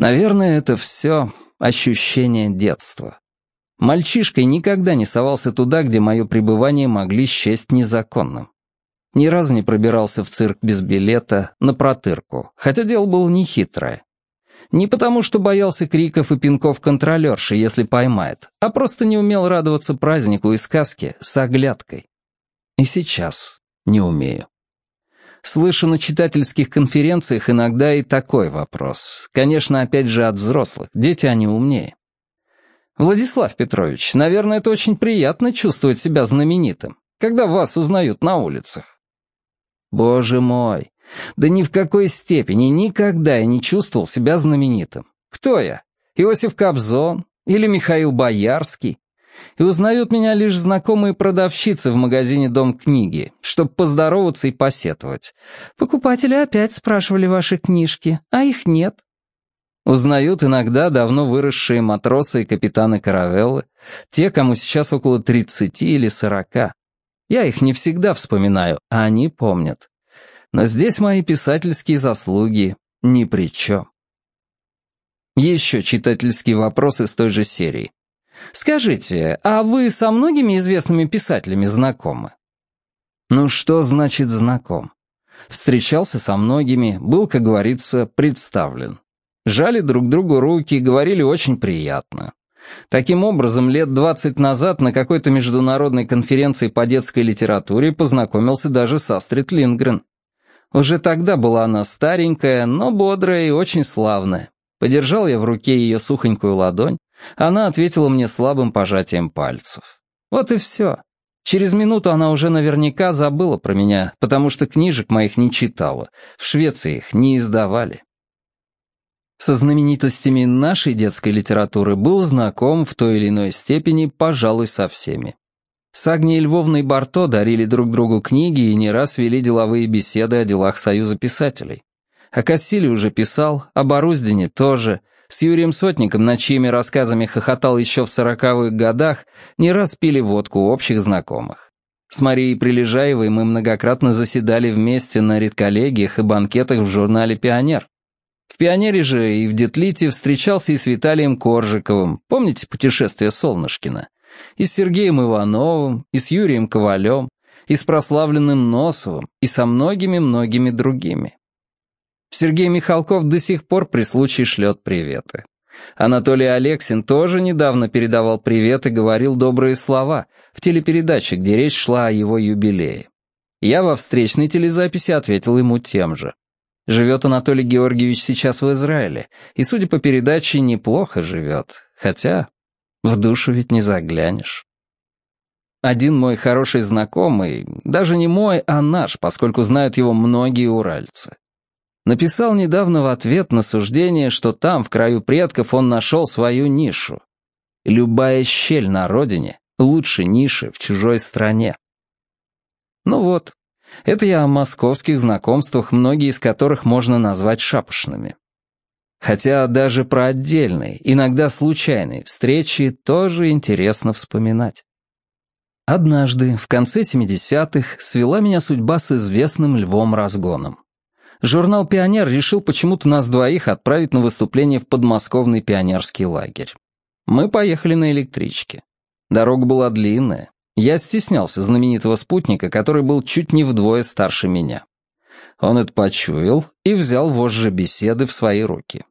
Наверное, это все ощущение детства. Мальчишкой никогда не совался туда, где мое пребывание могли счесть незаконным. Ни разу не пробирался в цирк без билета, на протырку, хотя дело было нехитрое. Не потому, что боялся криков и пинков контролерши, если поймает, а просто не умел радоваться празднику и сказке с оглядкой. И сейчас не умею. Слышу на читательских конференциях иногда и такой вопрос. Конечно, опять же от взрослых. Дети они умнее. Владислав Петрович, наверное, это очень приятно чувствовать себя знаменитым, когда вас узнают на улицах. Боже мой, да ни в какой степени никогда я не чувствовал себя знаменитым. Кто я? Иосиф Кобзон или Михаил Боярский? И узнают меня лишь знакомые продавщицы в магазине «Дом книги», чтобы поздороваться и посетовать. Покупатели опять спрашивали ваши книжки, а их нет. Узнают иногда давно выросшие матросы и капитаны каравеллы, те, кому сейчас около 30 или 40. Я их не всегда вспоминаю, а они помнят. Но здесь мои писательские заслуги ни при чем. Еще читательский вопрос из той же серии. Скажите, а вы со многими известными писателями знакомы? Ну что значит знаком? Встречался со многими, был, как говорится, представлен. Жали друг другу руки, говорили очень приятно. Таким образом, лет 20 назад на какой-то международной конференции по детской литературе познакомился даже с Астрид Лингрен. Уже тогда была она старенькая, но бодрая и очень славная. Подержал я в руке ее сухонькую ладонь, она ответила мне слабым пожатием пальцев. Вот и все. Через минуту она уже наверняка забыла про меня, потому что книжек моих не читала, в Швеции их не издавали. Со знаменитостями нашей детской литературы был знаком в той или иной степени, пожалуй, со всеми. С Агнией Львовной Барто дарили друг другу книги и не раз вели деловые беседы о делах Союза писателей. О Кассиле уже писал, о Боруздине тоже, с Юрием Сотником, над чьими рассказами хохотал еще в сороковых годах, не раз пили водку общих знакомых. С Марией Прилежаевой мы многократно заседали вместе на редколлегиях и банкетах в журнале «Пионер». В «Пионере» же и в «Детлите» встречался и с Виталием Коржиковым, помните «Путешествие Солнышкина?» И с Сергеем Ивановым, и с Юрием Ковалем, и с прославленным Носовым, и со многими-многими другими. Сергей Михалков до сих пор при случае шлет приветы. Анатолий Алексин тоже недавно передавал привет и говорил добрые слова в телепередаче, где речь шла о его юбилее. Я во встречной телезаписи ответил ему тем же. Живет Анатолий Георгиевич сейчас в Израиле, и, судя по передаче, неплохо живет. Хотя в душу ведь не заглянешь. Один мой хороший знакомый, даже не мой, а наш, поскольку знают его многие уральцы, Написал недавно в ответ на суждение, что там, в краю предков, он нашел свою нишу. Любая щель на родине лучше ниши в чужой стране. Ну вот, это я о московских знакомствах, многие из которых можно назвать шапошными. Хотя даже про отдельные, иногда случайные встречи тоже интересно вспоминать. Однажды, в конце 70-х, свела меня судьба с известным Львом Разгоном журнал «Пионер» решил почему-то нас двоих отправить на выступление в подмосковный пионерский лагерь. Мы поехали на электричке. Дорога была длинная. Я стеснялся знаменитого спутника, который был чуть не вдвое старше меня. Он это почуял и взял вожжи беседы в свои руки.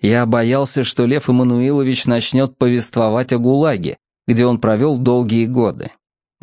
Я боялся, что Лев Эммануилович начнет повествовать о ГУЛАГе, где он провел долгие годы.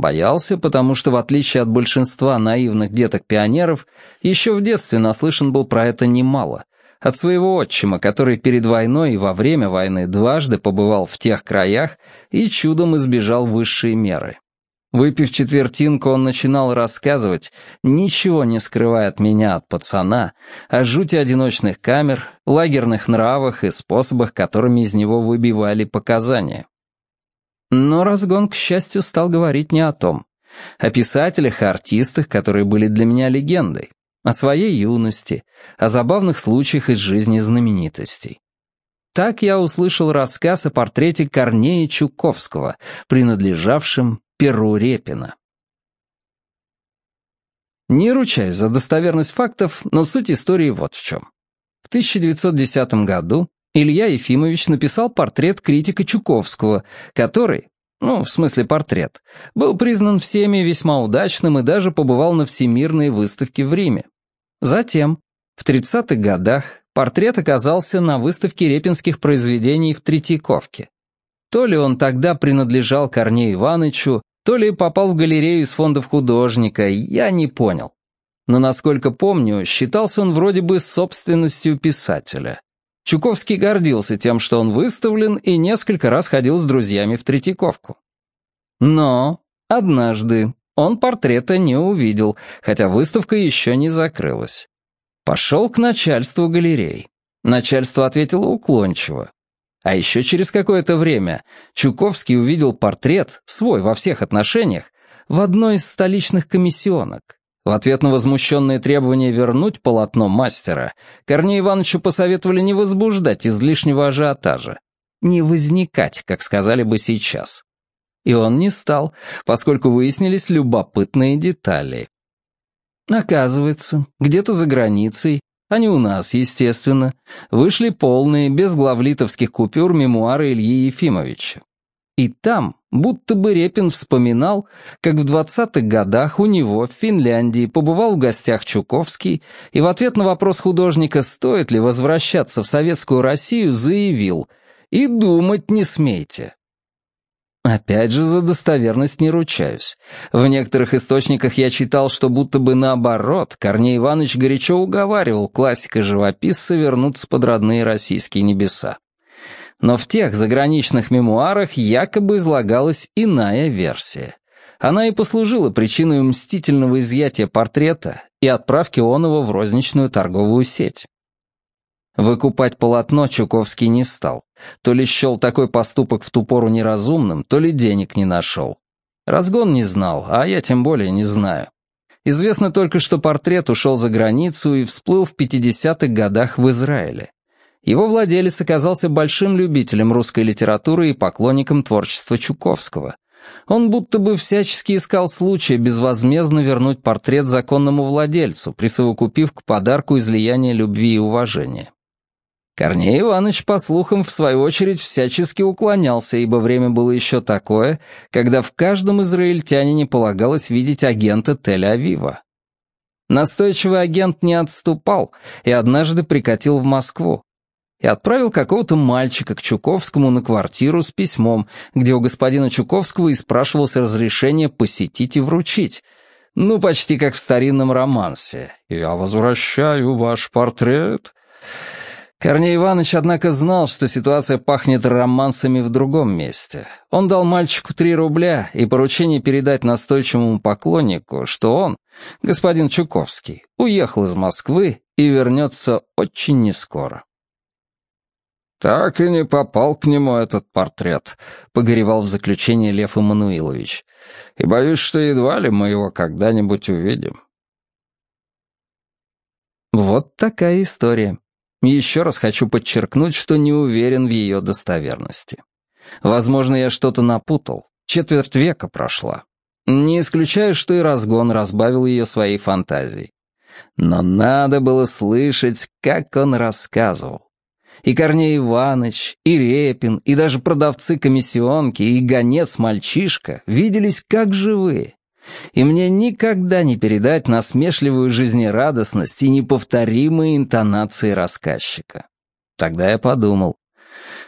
Боялся, потому что, в отличие от большинства наивных деток-пионеров, еще в детстве наслышан был про это немало. От своего отчима, который перед войной и во время войны дважды побывал в тех краях и чудом избежал высшей меры. Выпив четвертинку, он начинал рассказывать, ничего не скрывая от меня, от пацана, о жути одиночных камер, лагерных нравах и способах, которыми из него выбивали показания. Но разгон, к счастью, стал говорить не о том. О писателях и артистах, которые были для меня легендой. О своей юности, о забавных случаях из жизни знаменитостей. Так я услышал рассказ о портрете Корнея Чуковского, принадлежавшем Перу Репина. Не ручаюсь за достоверность фактов, но суть истории вот в чем. 1910 году Илья Ефимович написал портрет критика Чуковского, который, ну, в смысле портрет, был признан всеми весьма удачным и даже побывал на Всемирной выставке в Риме. Затем, в 30-х годах, портрет оказался на выставке репинских произведений в Третьяковке. То ли он тогда принадлежал Корнею Ивановичу, то ли попал в галерею из фондов художника, я не понял. Но, насколько помню, считался он вроде бы собственностью писателя. Чуковский гордился тем, что он выставлен, и несколько раз ходил с друзьями в Третьяковку. Но однажды он портрета не увидел, хотя выставка еще не закрылась. Пошел к начальству галерей. Начальство ответило уклончиво. А еще через какое-то время Чуковский увидел портрет, свой во всех отношениях, в одной из столичных комиссионок. В ответ на возмущенные требования вернуть полотно мастера, Корнею Ивановичу посоветовали не возбуждать излишнего ажиотажа. Не возникать, как сказали бы сейчас. И он не стал, поскольку выяснились любопытные детали. Оказывается, где-то за границей, а не у нас, естественно, вышли полные, без главлитовских купюр мемуары Ильи Ефимовича. И там, будто бы Репин вспоминал, как в 20-х годах у него в Финляндии побывал в гостях Чуковский и в ответ на вопрос художника, стоит ли возвращаться в Советскую Россию, заявил «И думать не смейте». Опять же, за достоверность не ручаюсь. В некоторых источниках я читал, что будто бы наоборот, Корней Иванович горячо уговаривал классика-живописца вернуться под родные российские небеса но в тех заграничных мемуарах якобы излагалась иная версия. Она и послужила причиной мстительного изъятия портрета и отправки Онова в розничную торговую сеть. Выкупать полотно Чуковский не стал. То ли счел такой поступок в ту пору неразумным, то ли денег не нашел. Разгон не знал, а я тем более не знаю. Известно только, что портрет ушел за границу и всплыл в 50-х годах в Израиле. Его владелец оказался большим любителем русской литературы и поклонником творчества Чуковского. Он будто бы всячески искал случая безвозмездно вернуть портрет законному владельцу, присовокупив к подарку излияние любви и уважения. Корней Иванович, по слухам, в свою очередь всячески уклонялся, ибо время было еще такое, когда в каждом израильтянине полагалось видеть агента Тель-Авива. Настойчивый агент не отступал и однажды прикатил в Москву и отправил какого-то мальчика к Чуковскому на квартиру с письмом, где у господина Чуковского и спрашивался разрешение посетить и вручить. Ну, почти как в старинном романсе. «Я возвращаю ваш портрет». Корней Иванович, однако, знал, что ситуация пахнет романсами в другом месте. Он дал мальчику три рубля и поручение передать настойчивому поклоннику, что он, господин Чуковский, уехал из Москвы и вернется очень нескоро. «Так и не попал к нему этот портрет», — погоревал в заключение Лев Эммануилович. «И боюсь, что едва ли мы его когда-нибудь увидим». Вот такая история. Еще раз хочу подчеркнуть, что не уверен в ее достоверности. Возможно, я что-то напутал. Четверть века прошла. Не исключаю, что и разгон разбавил ее своей фантазией. Но надо было слышать, как он рассказывал. И Корней Иванович, и Репин, и даже продавцы комиссионки, и гонец-мальчишка виделись как живые. И мне никогда не передать насмешливую жизнерадостность и неповторимые интонации рассказчика. Тогда я подумал,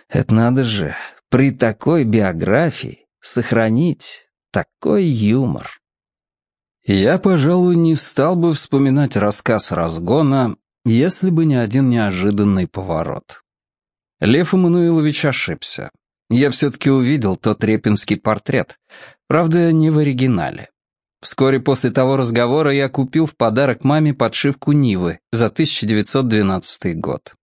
это надо же, при такой биографии сохранить такой юмор. Я, пожалуй, не стал бы вспоминать рассказ разгона, если бы не один неожиданный поворот. Лев Эммануилович ошибся. Я все-таки увидел тот репинский портрет. Правда, не в оригинале. Вскоре после того разговора я купил в подарок маме подшивку Нивы за 1912 год.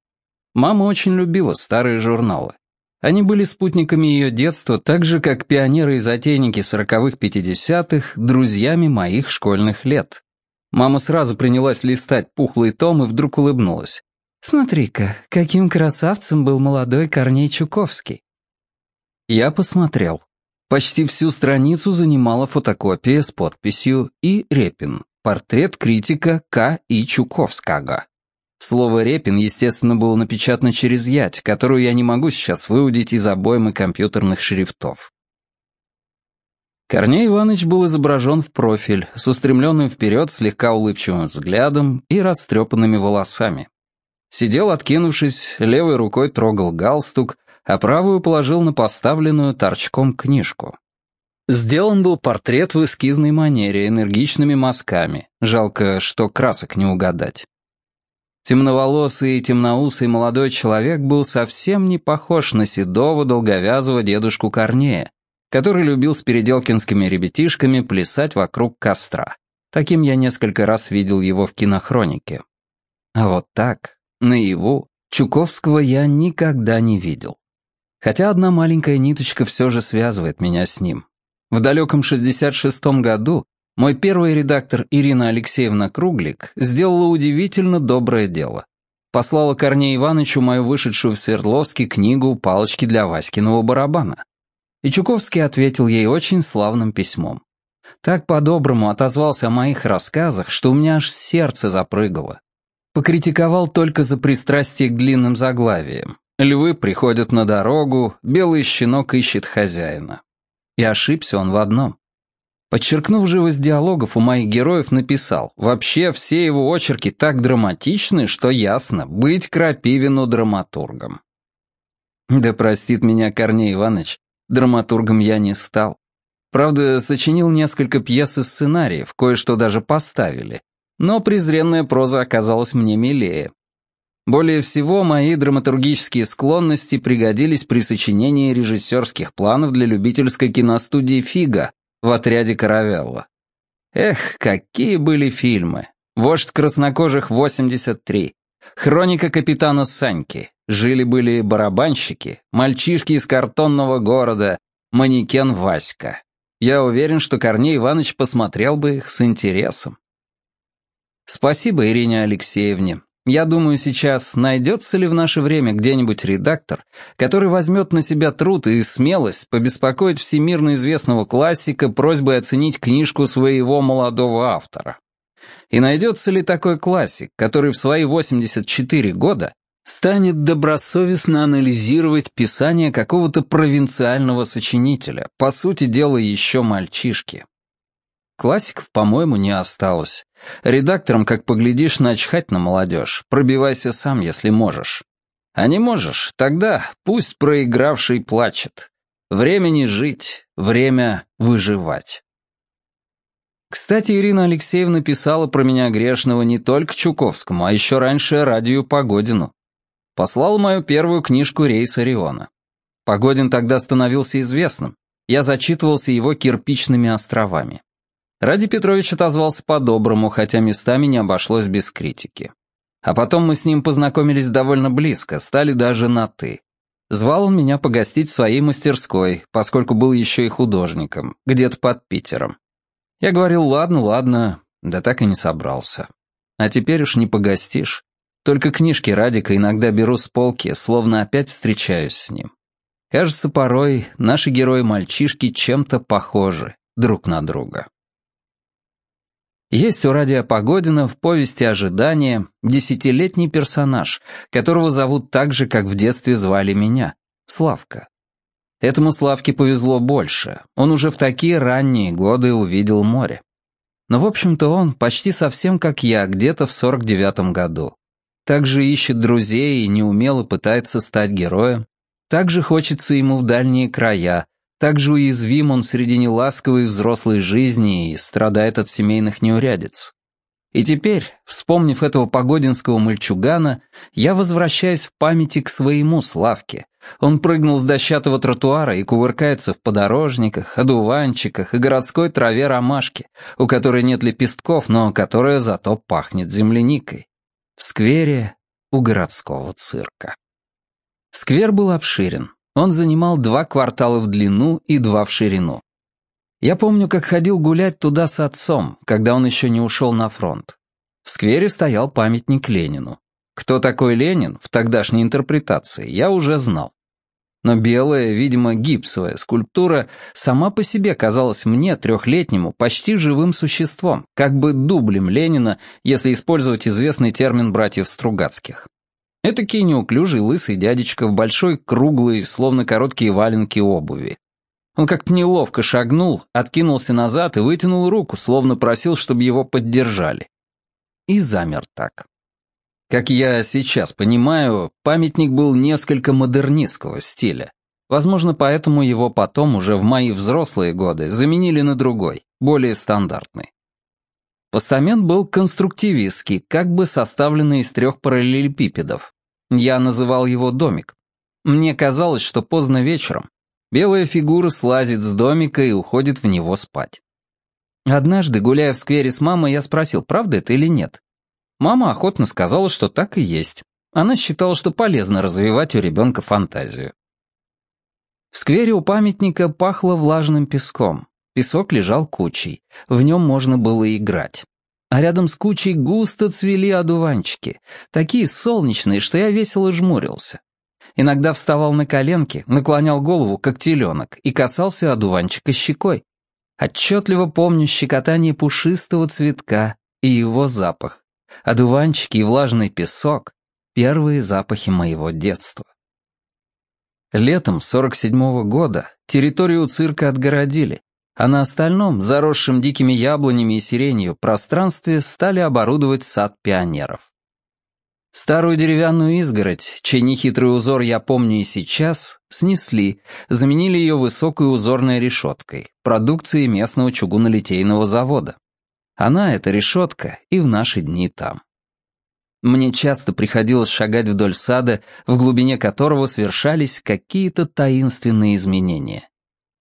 Мама очень любила старые журналы. Они были спутниками ее детства, так же, как пионеры и затейники сороковых-пятидесятых, друзьями моих школьных лет. Мама сразу принялась листать пухлый том и вдруг улыбнулась. Смотри-ка, каким красавцем был молодой Корней Чуковский. Я посмотрел. Почти всю страницу занимала фотокопия с подписью «И Репин. Портрет критика К. И. Чуковского». Слово «Репин», естественно, было напечатано через ять, которую я не могу сейчас выудить из обоймы компьютерных шрифтов. Корней Иванович был изображен в профиль, с устремленным вперед слегка улыбчивым взглядом и растрепанными волосами. Сидел, откинувшись, левой рукой трогал галстук, а правую положил на поставленную торчком книжку. Сделан был портрет в эскизной манере, энергичными мазками. Жалко, что красок не угадать. Темноволосый и темноусый молодой человек был совсем не похож на седого долговязого дедушку Корнея, который любил с переделкинскими ребятишками плясать вокруг костра. Таким я несколько раз видел его в кинохронике. А вот так, наяву, Чуковского я никогда не видел. Хотя одна маленькая ниточка все же связывает меня с ним. В далеком 66-м году мой первый редактор Ирина Алексеевна Круглик сделала удивительно доброе дело. Послала Корнею Ивановичу мою вышедшую в Свердловске книгу «Палочки для Васькиного барабана». И Чуковский ответил ей очень славным письмом. Так по-доброму отозвался о моих рассказах, что у меня аж сердце запрыгало. Покритиковал только за пристрастие к длинным заглавиям. Львы приходят на дорогу, белый щенок ищет хозяина. И ошибся он в одном. Подчеркнув живость диалогов, у моих героев написал, вообще все его очерки так драматичны, что ясно, быть Крапивину драматургом. Да простит меня Корней Иванович, драматургом я не стал. Правда, сочинил несколько пьес и сценариев, кое-что даже поставили. Но презренная проза оказалась мне милее. Более всего, мои драматургические склонности пригодились при сочинении режиссерских планов для любительской киностудии «Фига», в отряде Каравелла. Эх, какие были фильмы. «Вождь краснокожих 83», «Хроника капитана Саньки», «Жили-были барабанщики», «Мальчишки из картонного города», «Манекен Васька». Я уверен, что Корней Иванович посмотрел бы их с интересом. Спасибо Ирине Алексеевне. Я думаю сейчас, найдется ли в наше время где-нибудь редактор, который возьмет на себя труд и смелость побеспокоить всемирно известного классика просьбой оценить книжку своего молодого автора. И найдется ли такой классик, который в свои 84 года станет добросовестно анализировать писание какого-то провинциального сочинителя, по сути дела еще мальчишки. Классиков, по-моему, не осталось. Редакторам, как поглядишь, начхать на молодежь. Пробивайся сам, если можешь. А не можешь, тогда пусть проигравший плачет. Время не жить, время выживать. Кстати, Ирина Алексеевна писала про меня грешного не только Чуковскому, а еще раньше Радию Погодину. Послала мою первую книжку «Рейс Ориона». Погодин тогда становился известным. Я зачитывался его кирпичными островами. Ради Петрович отозвался по-доброму, хотя местами не обошлось без критики. А потом мы с ним познакомились довольно близко, стали даже на «ты». Звал он меня погостить в своей мастерской, поскольку был еще и художником, где-то под Питером. Я говорил, ладно, ладно, да так и не собрался. А теперь уж не погостишь. Только книжки Радика иногда беру с полки, словно опять встречаюсь с ним. Кажется, порой наши герои-мальчишки чем-то похожи друг на друга. Есть у Радия Погодина в повести «Ожидание» десятилетний персонаж, которого зовут так же, как в детстве звали меня — Славка. Этому Славке повезло больше, он уже в такие ранние годы увидел море. Но, в общем-то, он почти совсем как я, где-то в 49-м году. Также ищет друзей и неумело пытается стать героем. Также хочется ему в дальние края, также уязвим он среди неласковой взрослой жизни и страдает от семейных неурядиц. И теперь, вспомнив этого погодинского мальчугана, я возвращаюсь в памяти к своему Славке. Он прыгнул с дощатого тротуара и кувыркается в подорожниках, одуванчиках и городской траве ромашки, у которой нет лепестков, но которая зато пахнет земляникой. В сквере у городского цирка. Сквер был обширен. Он занимал два квартала в длину и два в ширину. Я помню, как ходил гулять туда с отцом, когда он еще не ушел на фронт. В сквере стоял памятник Ленину. Кто такой Ленин в тогдашней интерпретации, я уже знал. Но белая, видимо, гипсовая скульптура сама по себе казалась мне, трехлетнему, почти живым существом, как бы дублем Ленина, если использовать известный термин братьев Стругацких. Этакий неуклюжий лысый дядечка в большой, круглой, словно короткие валенки обуви. Он как-то неловко шагнул, откинулся назад и вытянул руку, словно просил, чтобы его поддержали. И замер так. Как я сейчас понимаю, памятник был несколько модернистского стиля. Возможно, поэтому его потом, уже в мои взрослые годы, заменили на другой, более стандартный. Постамент был конструктивистский, как бы составленный из трех параллелепипедов. Я называл его домик. Мне казалось, что поздно вечером белая фигура слазит с домика и уходит в него спать. Однажды, гуляя в сквере с мамой, я спросил, правда это или нет. Мама охотно сказала, что так и есть. Она считала, что полезно развивать у ребенка фантазию. В сквере у памятника пахло влажным песком. Песок лежал кучей. В нем можно было играть. А рядом с кучей густо цвели одуванчики. Такие солнечные, что я весело жмурился. Иногда вставал на коленки, наклонял голову, как теленок, и касался одуванчика щекой. Отчетливо помню щекотание пушистого цветка и его запах. Одуванчики и влажный песок — первые запахи моего детства. Летом 47-го года территорию цирка отгородили, а на остальном, заросшем дикими яблонями и сиренью, пространстве стали оборудовать сад пионеров. Старую деревянную изгородь, чей нехитрый узор я помню и сейчас, снесли, заменили ее высокой узорной решеткой, продукцией местного чугунолитейного завода. Она, эта решетка, и в наши дни там. Мне часто приходилось шагать вдоль сада, в глубине которого совершались какие-то таинственные изменения.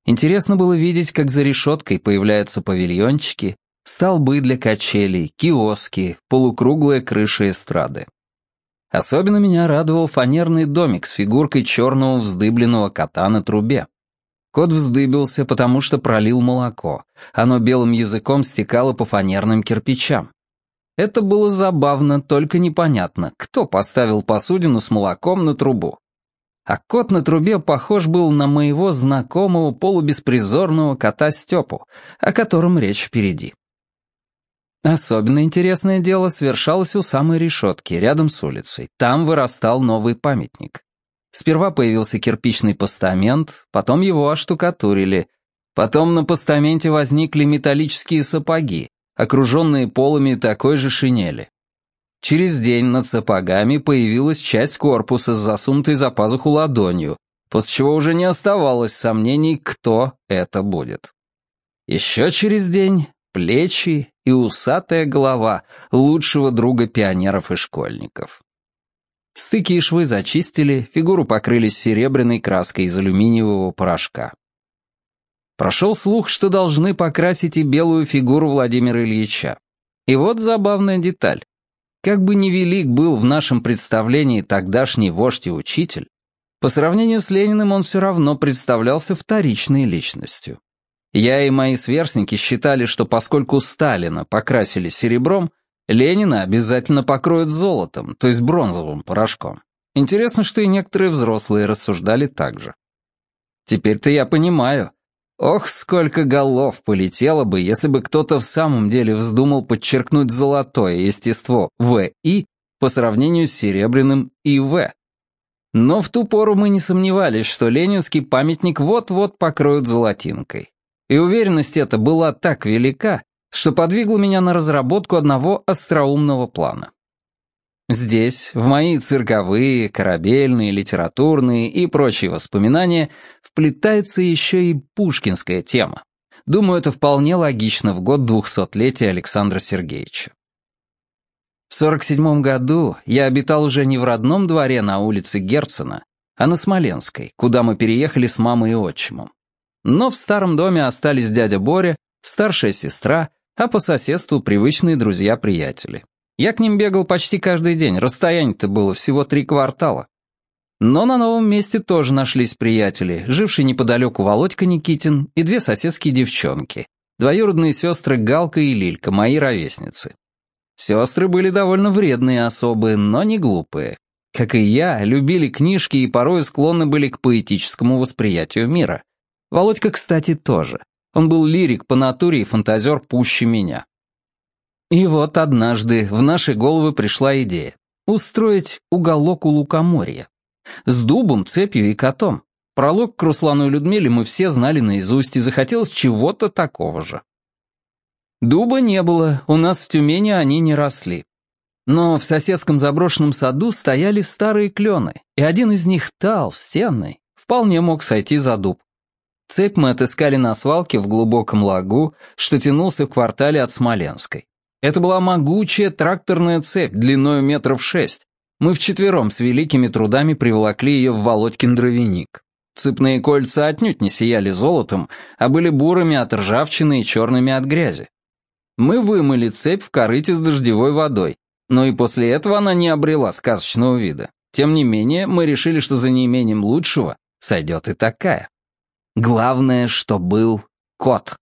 Интересно было видеть, как за решеткой появляются павильончики, столбы для качелей, киоски, полукруглая крыша эстрады. Особенно меня радовал фанерный домик с фигуркой черного вздыбленного кота на трубе. Кот вздыбился, потому что пролил молоко. Оно белым языком стекало по фанерным кирпичам. Это было забавно, только непонятно, кто поставил посудину с молоком на трубу. А кот на трубе похож был на моего знакомого полубеспризорного кота Степу, о котором речь впереди. Особенно интересное дело совершалось у самой решетки, рядом с улицей. Там вырастал новый памятник. Сперва появился кирпичный постамент, потом его оштукатурили. Потом на постаменте возникли металлические сапоги, окруженные полами такой же шинели. Через день над сапогами появилась часть корпуса с засунутой за пазуху ладонью, после чего уже не оставалось сомнений, кто это будет. Еще через день плечи и усатая голова лучшего друга пионеров и школьников. Стыки и швы зачистили, фигуру покрыли серебряной краской из алюминиевого порошка. Прошел слух, что должны покрасить и белую фигуру Владимира Ильича. И вот забавная деталь. Как бы невелик был в нашем представлении тогдашний вождь и учитель, по сравнению с Лениным он все равно представлялся вторичной личностью. Я и мои сверстники считали, что поскольку Сталина покрасили серебром, Ленина обязательно покроют золотом, то есть бронзовым порошком. Интересно, что и некоторые взрослые рассуждали так же. Теперь-то я понимаю. Ох, сколько голов полетело бы, если бы кто-то в самом деле вздумал подчеркнуть золотое естество ВИ по сравнению с серебряным ИВ. Но в ту пору мы не сомневались, что ленинский памятник вот-вот покроют золотинкой. И уверенность эта была так велика, что подвигло меня на разработку одного остроумного плана. Здесь, в мои цирковые, корабельные, литературные и прочие воспоминания, вплетается еще и пушкинская тема. Думаю, это вполне логично в год двухсотлетия Александра Сергеевича. В 47 году я обитал уже не в родном дворе на улице Герцена, а на Смоленской, куда мы переехали с мамой и отчимом. Но в старом доме остались дядя Боря, старшая сестра а по соседству привычные друзья-приятели. Я к ним бегал почти каждый день, расстояние-то было всего три квартала. Но на новом месте тоже нашлись приятели, жившие неподалеку Володька Никитин и две соседские девчонки, двоюродные сестры Галка и Лилька, мои ровесницы. Сестры были довольно вредные особы, но не глупые. Как и я, любили книжки и порой склонны были к поэтическому восприятию мира. Володька, кстати, тоже. Он был лирик по натуре и фантазер пуще меня. И вот однажды в наши головы пришла идея устроить уголок у лукоморья. С дубом, цепью и котом. Пролог к Руслану и Людмиле мы все знали наизусть, и захотелось чего-то такого же. Дуба не было, у нас в Тюмени они не росли. Но в соседском заброшенном саду стояли старые клены, и один из них толстенный, вполне мог сойти за дуб. Цепь мы отыскали на свалке в глубоком лагу, что тянулся в квартале от Смоленской. Это была могучая тракторная цепь длиной метров шесть. Мы вчетвером с великими трудами приволокли ее в Володькин дровяник. Цепные кольца отнюдь не сияли золотом, а были бурыми от ржавчины и черными от грязи. Мы вымыли цепь в корыте с дождевой водой, но и после этого она не обрела сказочного вида. Тем не менее, мы решили, что за неимением лучшего сойдет и такая. Главное, что был кот.